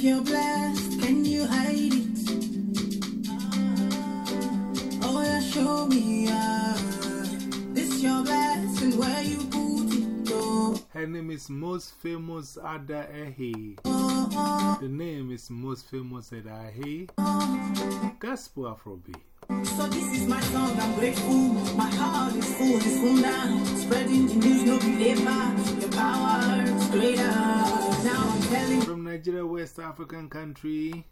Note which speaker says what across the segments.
Speaker 1: If you're blessed, can you hide it? Oh, yeah, show me. Uh, this your blessing, where you put it. Oh,
Speaker 2: Her name is most famous Ada
Speaker 1: oh, oh,
Speaker 2: The name is most famous Ada Ehi. Gospel Afrobeat.
Speaker 1: So this is my song, I'm grateful. My heart is full, it's full now. Spreading the news, no believer.
Speaker 2: Nigeria, West African country.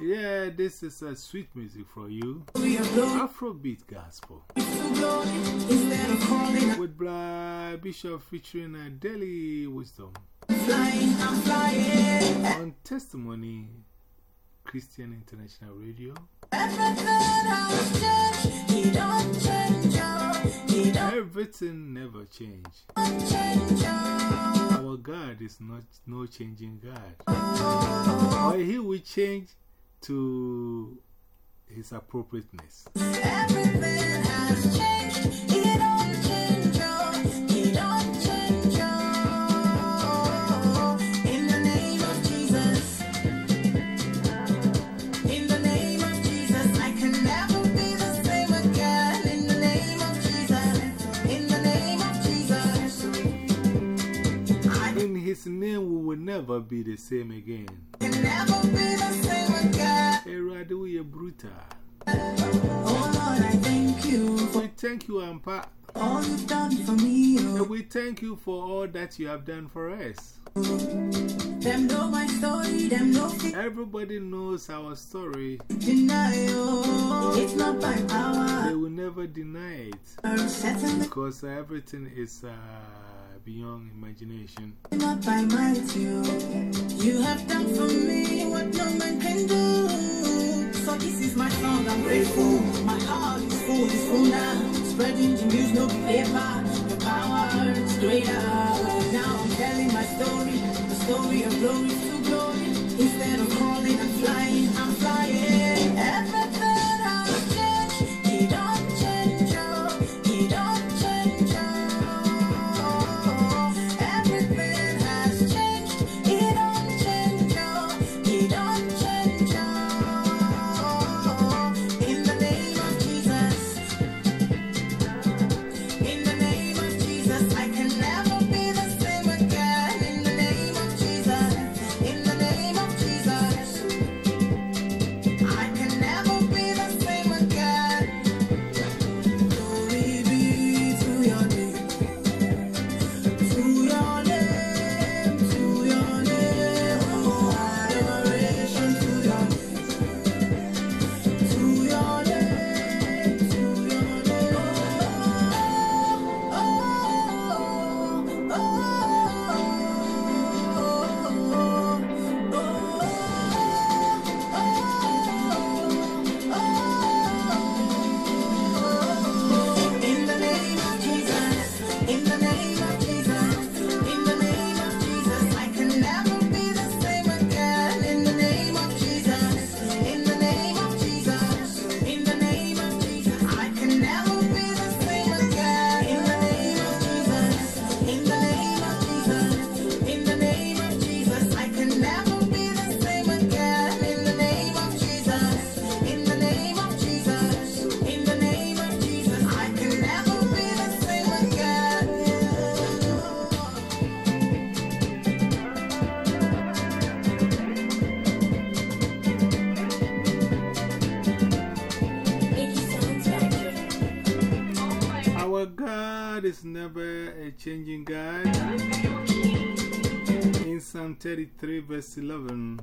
Speaker 2: Yeah, this is a sweet music for you. Afrobeat Gospel. With Bla Bishop featuring a daily wisdom on Testimony Christian International Radio.
Speaker 1: Everything
Speaker 2: never change. Our God is not no changing God. Or He will change to His appropriateness.
Speaker 1: Everything has changed. Never be the same again. can never be the same again.
Speaker 2: Eradu ye brutal.
Speaker 1: Oh Lord, I thank you
Speaker 2: We thank you, Ampa.
Speaker 1: all you've done for me. Oh.
Speaker 2: And we thank you for all that you have done for us.
Speaker 1: Them know my story, them know
Speaker 2: Everybody knows our story.
Speaker 1: deny. Oh, it's not by
Speaker 2: They
Speaker 1: power.
Speaker 2: will never deny it because everything is uh, beyond imagination.
Speaker 1: the not by might. You, you have done for me what no man can do. So this is my song. I'm grateful. My heart is full, it's full now. Spreading the news, no paper. Your power is greater. Now I'm telling my story, the story of glory to glory. Instead of crawling
Speaker 2: is never a changing God. In Psalm 33, verse 11,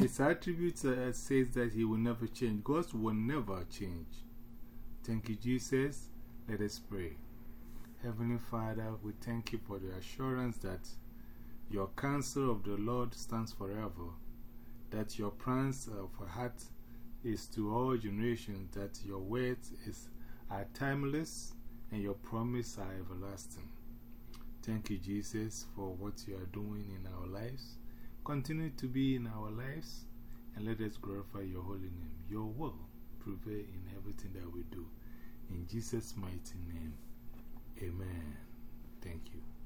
Speaker 2: his attributes says that he will never change. God will never change. Thank you, Jesus. Let us pray. Heavenly Father, we thank you for the assurance that your counsel of the Lord stands forever, that your plans of heart is to all generations, that your words is, are timeless and your promises are everlasting. Thank you, Jesus, for what you are doing in our lives. Continue to be in our lives and let us glorify your holy name. Your will prevail in everything that we do. In Jesus' mighty name, amen. Thank you.